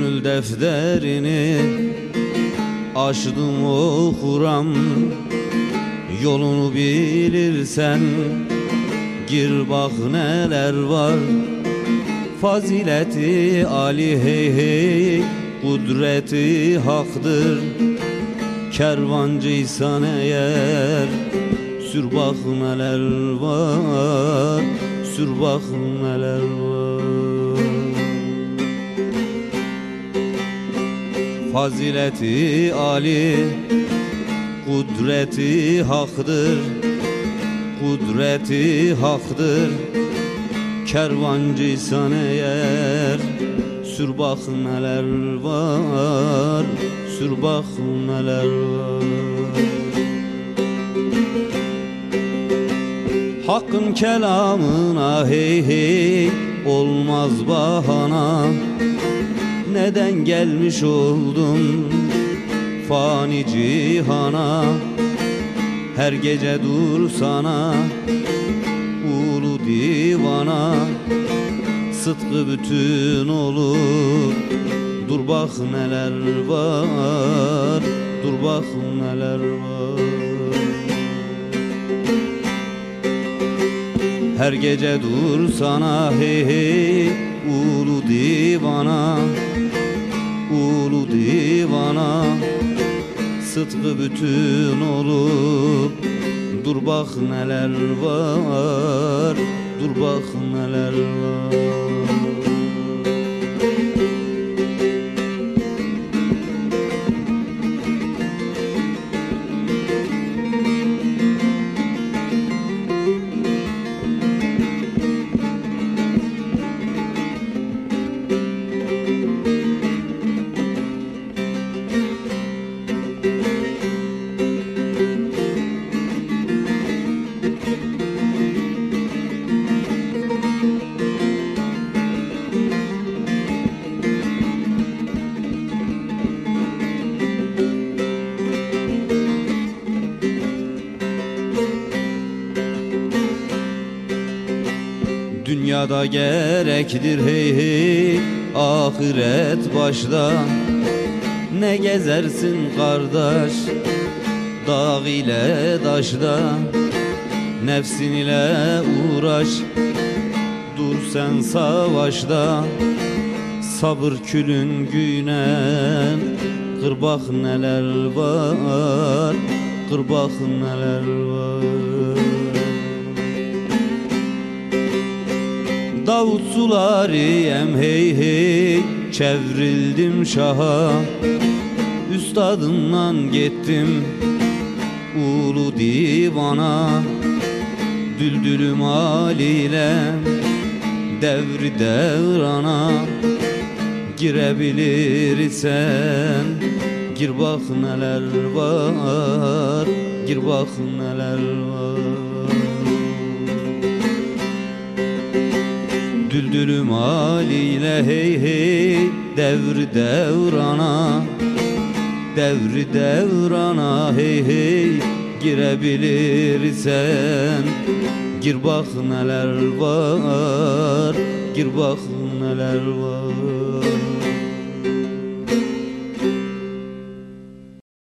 defterini Açdım okuram Yolunu bilirsen Gir bak neler var. Fazileti Ali hey hey Kudreti haktır. Kervancıysan eğer Sür bak neler var Sür bak neler var Fazileti Ali Kudreti haktır Kudreti haktır. Kervancıysan eğer Sür bak neler var Sür bak neler var. Hakkın kelamına hey hey Olmaz bahana Neden gelmiş oldum Fani cihana Her gece dur sana. Ulu divana Sıtkı bütün olur. Dur bak neler var Dur bak neler var. Her gece dur sana hey hey. Ulu divana Ulu divana Sıtkı bütün olup Dur bak neler var Dur bak neler var Dünyada gerektir hey hey Ahiret başta. Ne gezersin kardeş Dağ ile daşta? Nefsin ile uğraş Dur sen savaşta. Sabır külün günen Kırbak neler var? Kırbak neler var Davut sularıyem hey hey Çevrildim şaha. Üstadımdan gittim Ulu divana. Düldülüm haliyle Devri devrana. Girebilirsen Gir bak neler var Gir bak neler var Düldülüm haliyle hey hey Devri devrana. Devri devrana hey hey Girebilirsen. Gir bak neler var Gir bak neler var